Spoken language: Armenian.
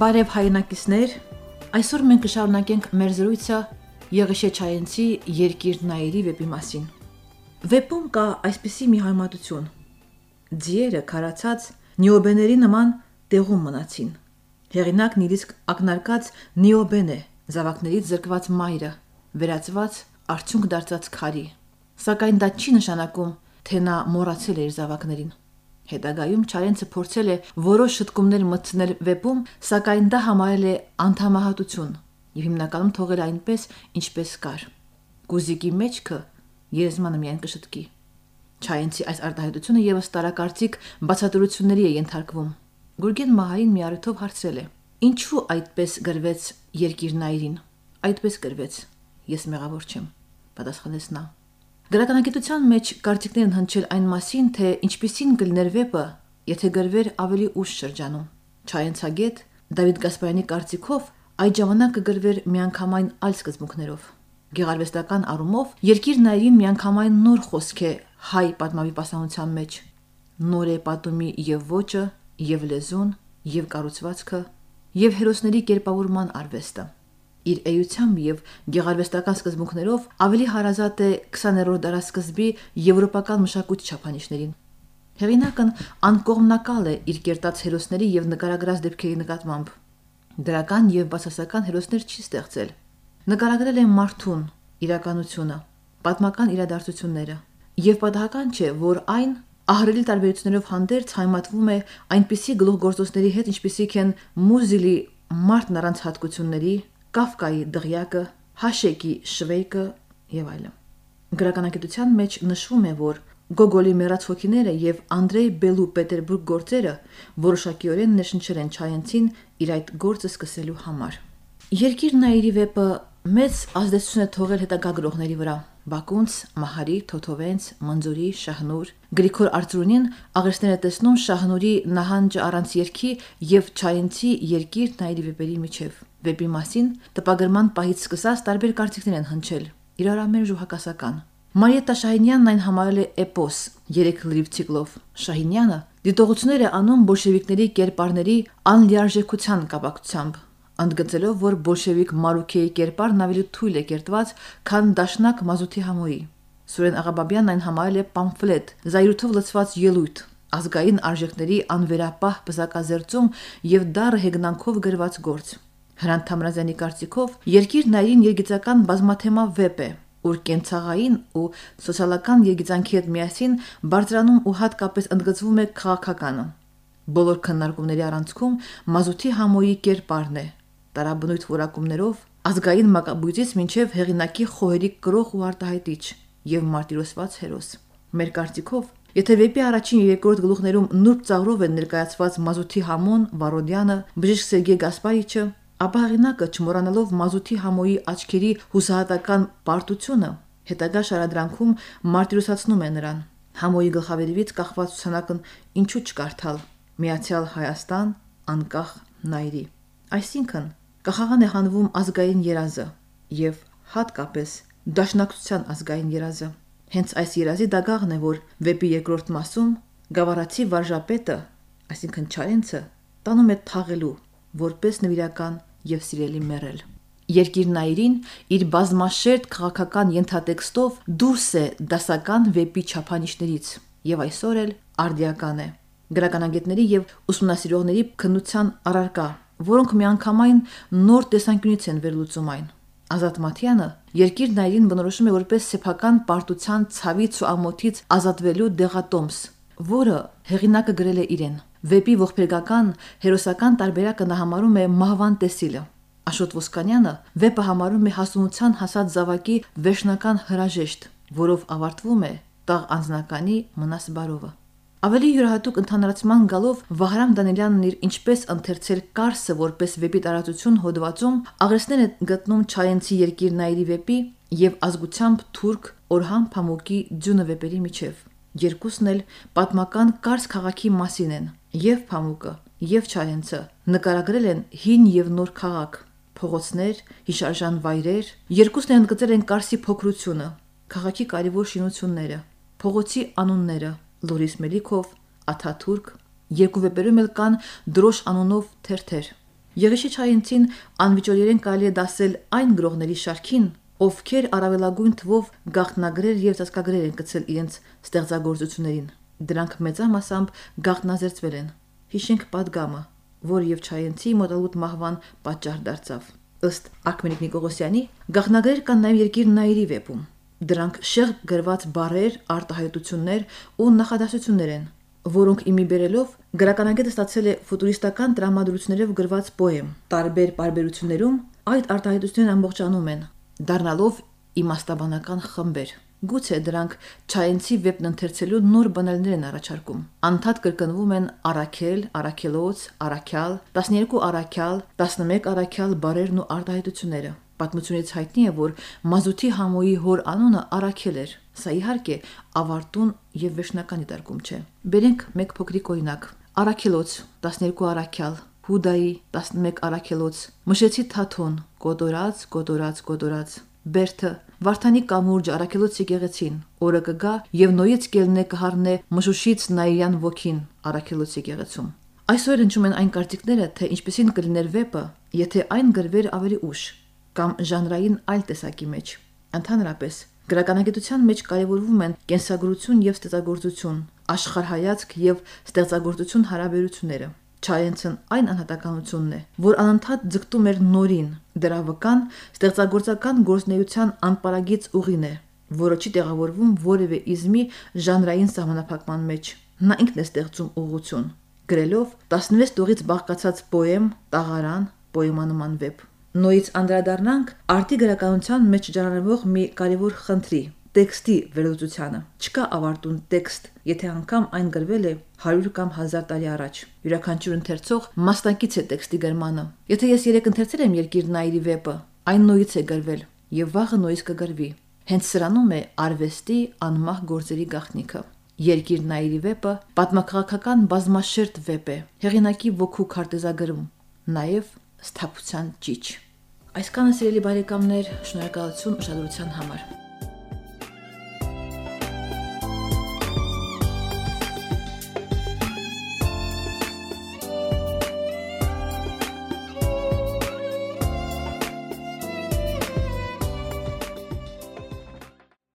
Բարև հայրենակիցներ, այսօր մենք կշարունակենք մեր զրույցը Եղիշե Չայենցի երկիր նայերի վեպի մասին։ Վեպում կա այսպիսի մի հայմատություն. Ձիերը քարացած նիոբեների նման տեղում մնացին։ Հեղինակն իր իսկ ակնարկած նիոբեն է, զավակներից զրկված մայրը, վերածված արդյունք դարձած քարի։ Սակայն դա չի նշանակում, թե նա մոռացել է իր զավակներին։ Հետագայում Չարենցը փորձել է որոշ շտկումներ մտցնել վեպում, սակայն դա համարել է անդամահատություն եւ հիմնականում թողել այնպես, ինչպես կար։ Գուզիկի մեջքը երեզմանը միայն կշտկի։ Չայենցի այս արտահայտությունը եւս տարակարծիք բացատրությունների է ենթարկվում։ Գուրգեն Մահարին մի առիթով հարցրել է. Ինչու այդպես գրվեց երկիրնայրին։ Այդպես գրվեց։ Ես մեղավոր չեմ, պատասխանեց նա։ Գրականագիտության մեջ կարծիքներ են հնչել այն մասին, թե ինչպիսին կլիներ վեպը, եթե գրվեր ավելի ուշ շրջանում։ Չայենցագետ Դավիթ Գասպարյանի կարծիքով այդ ժամանակ կգրվեր միանգամայն այլ սկզբունքներով։ Գեղարվեստական առումով երկիր նայրի միանգամայն նոր խոսք է հայ պատմավի պասանության մեջ։ Նոր է պատումի եւ ոճը, եւ լեզուն, եւ կառուցվածքը, եւ հերոսների կերպավորման արվեստը իր էությամբ եւ գեղարվեստական սկզբունքներով ավելի հարազատ է 20-րդ դարաշրջանի եվրոպական մշակույթի չափանիշներին։ Հեղինակն անկողմնակալ է իր կերտած հերոսների եւ նկարագրած դեպքերի նկատմամբ։ Դրական եւ բացասական հերոսներ չի ստեղծել։ Նկարագրել է մարդուն, իրականությունը, պատմական իրադարձությունները։ Եվ պատահական չէ, որ այն ահրելի տարբերություններով հանդերձ հայմատվում է այնպիսի գլուխգործոցների հետ, ինչպիսիք են Մուզիլի մարդն առանց հատկությունների, Կաֆկայի դղյակը, Հաշեկի շվեյկը եւ այլն։ Գրականագիտության մեջ նշվում է, որ Գոգոլի մեռած հոգիները եւ Անդրեյ Բելու Պետերբուրգ գործերը որոշակիորեն ներշնչել են Չայենցին իր այդ գործը սկսելու համար։ Երկիր նայիրի վեպը մեծ ազդեցություն է թողել հետագա գրողների վրա։ Բակունց, Մահարի, Թոթովենց, Մնձորի, Շահնուր, Գրիգոր Արծրունին աղերսները տեսնում Շահնուրի նահանջը առանց երկի եւ Չայենցի երկիր նայիրի վեպերի միջև։ Վեպի մասին տպագրման պահից սկսած տարբեր կարծիքներ են հնչել։ Իրարամերժ ու հակասական։ Մարիետա Շահինյանն այն համարել է էպոս, երեք լրիվ ցիկլով։ Շահինյանը դիտողություններ է անում բոլշևիկների կերպարների անլիարժեքության կապակցությամբ, ընդգծելով, որ բոլշևիկ Մարուքեի կերպարն ավելի թույլ է կերտված, քան դաշնակ Մազութի համոյի։ Սուրեն Աղաբաբյանն այն համարել է պամֆլետ, զայրույթով լցված ելույթ, ազգային արժեքների անվերապահ բզակազերծում եւ դառը հեգնանքով գրված գործ։ Հրանտ Թամրազյանի կարծիքով երկիր նայրին երգիծական բազմաթեմա վեպ է, ուր կենցաղային ու սոցիալական երգիծանքի հետ միասին բարձրանում ու հատկապես ընդգծվում է քաղաքականը։ Բոլոր քննարկումների առանցքում մազութի համոյի կերպարն է, տարաբնույթ որակումներով ազգային մակաբույծից մինչև հեղինակի խոհերի կրող ու արտահայտիչ եւ մարտիրոսված հերոս։ Մեր կարծիքով Եթե վեպի առաջին եւ երկրորդ գլուխներում նուրբ ծաղրով են ներկայացված Մազութի Համոն, Վարոդյանը, Բժիշկ Սերգեյ Գասպարիչը, ապա հեղինակը չմոռանալով Մազութի Համոյի աչքերի հուսահատական պարտությունը, հետագա շարադրանքում մարտիրոսացնում է նրան։ Համոյի գլխավերևից կախված ցանակն ինչու չկարդալ։ Միացյալ Հայաստան, անկախ նայրի։ Այսինքն կախաղան է հանվում ազգային երազը եւ հատկապես դաշնակցության ազգային երազը։ Հենց այս երազի դագաղն է, որ վեպի երկրորդ մասում գավառացի վարժապետը, այսինքն Չարենցը, տանում է թաղելու որպես նվիրական եւ սիրելի մերել։ Երկիրնայրին իր բազմաշերտ քաղաքական ենթատեքստով դուրս է դասական վեպի չափանիշներից եւ այսօր էլ արդիական է գրականագետների եւ ուսումնասիրողների քննության առարկա, որոնք միանգամայն նոր տեսանկյունից են վերլուծում այն։ Ազատ Մաթյանը երկիր նայրին բնորոշում է որպես սեփական պարտության ցավից ու ամոթից ազատվելու դեղատոմս, որը հեղինակը գրել է իրեն։ Վեպի ողբերգական հերոսական տարբերակը նա համարում է մահվան տեսիլը։ Աշոտ Ոսկանյանը վեպը համարում է հասունության հասած զավակի վերջնական հրաժեշտ, որով ավարտվում է տաղ անձնականի մնաս բարովը։ Ավելի յուրահատուկ ընդհանրացման գալով Վահրամ Դանիելյանն իր ինչպես ընթերցել Կարսը որպես վեպի տարածություն հոդվածում աղերսներ է գտնում Չայենցի երկիրնայրի վեպի եւ ազգությամբ թուրք Օրհան Փամոկի ձյունը վեպերի միջև։ Երկուսն էլ պատմական Կարս քաղաքի մասին են։ Եվ Փամոկը, եւ Չայենցը նկարագրել են հին եւ նոր քաղաք, փողոցներ, հիշարժան վայրեր, երկուսն են ընդգծել են Կարսի փոքրությունը, քաղաքի կարևոր շինությունները, փողոցի անունները, Լորիս Մելիքով, Աթաթուրք, երկու վեպերում էլ կան դրոշ անունով թերթեր։ Եղիշի Չայինցին անվիճորիորեն կարելի է դասել այն գրողների շարքին, ովքեր առավելագույն թվով գաղտնագրեր եւ ծածկագրեր են գցել իրենց ստեղծագործություններին։ Դրանք մեծամասամբ գաղտնազերծվել են։ Հիշենք падգամը, որ եւ Չայենցի մոտալուտ մահվան պատճառ դարձավ։ Ըստ Ակմենիկ Նիկողոսյանի, գաղտնագրեր կան նաեւ երկիր նայիրի վեպում։ Դրանք շեղ գրված բարեր, արտահայտություններ ու նախադասություններ են, որոնք իմի բերելով գրականագետը ստացել է ֆուտուրիստական տրամադրություններով գրված պոեմ։ Տարբեր բարբերություններում այդ արտահայտությունները ամբողջանում են, դառնալով իմաստաբանական խմբեր։ Գուցե դրանք Չայինցի վեպն ընթերցելու նոր բանալներ են առաջարկում։ Անդադ կրկնվում են Արաքել, Արաքելոց, Արաքյալ, 12 Արաքյալ, 11 Արաքյալ բարերն ու արտահայտությունները։ Պատմությունից հայտնի է, որ Մազութի համոյի հոր անունը Արաքել էր։ Սա իհարկե ավարտուն եւ վերջնականի դարկում չէ։ Բերենք մեկ փոքրիկ օրինակ։ Արաքելոց 12 Արաքյալ Հուդայի 11 Արաքելոց Մշեցի Թաթոն Կոտորած, Կոտորած, Կոտորած Բերթը Վարդանի կամուրջ Արաքելոց եկեղեցին օրը կգա եւ նոյից կելնե կհառնե մշուշից Նաիրյան ոգին Արաքելոց եկեղեցում Այսօր ընչում են այն կարծիքները, թե ինչպեսին կլիներ վեպը, եթե այն գրվեր ավելի ուշ, կամ ժանրային այլ տեսակի մեջ։ Ընդհանրապես, գրականագիտության մեջ կարևորվում են կենսագրություն եւ ստեղծագործություն, աշխարհայացք եւ ստեղծագործություն հարաբերությունները։ Չայենցն այն անհատականությունն է, որ անընդհատ ձգտում էր նորին, դրա վկան ստեղծագործական գործնեության անպարագիծ ուղին է, որը չի տեղավորվում որևէ իզմի ժանրային սահմանափակման մեջ։ Նա ինքն է ստեղծում ուղություն, գրելով 16 տողից բաղկացած պոեմ, տաղարան, պոեմանման վեպ։ Նոյից անդրադառնանք արտի գրականության մեջ ճանաչվող մի կարևոր խնդրի՝ տեքստի վերլուծությանը։ Չկա ավարտուն տեքստ, եթե անգամ այն գրվել է 100 կամ 1000 տարի առաջ։ Յուրաքանչյուր ընթերցող մասնակից է տեքստի գրմանը։ Եթե ես երեք ընթերցել եմ Երկիր Նայիրի վեպը, այն նույնից է գրվել եւ վաղը նույնից կգրվի։ Հենց սրանում է արվեստի անմահ գործերի գաղտնիքը։ Երկիր Նայիրի վեպը պատմաքաղաքական բազմաշերտ վեպ է։ Հեղինակի ոգու քարտեզագրում, նաև սթափության ճիչ։ Այսքանը սիրելի բարեկամներ, շնորհակալություն ուշադրության համար։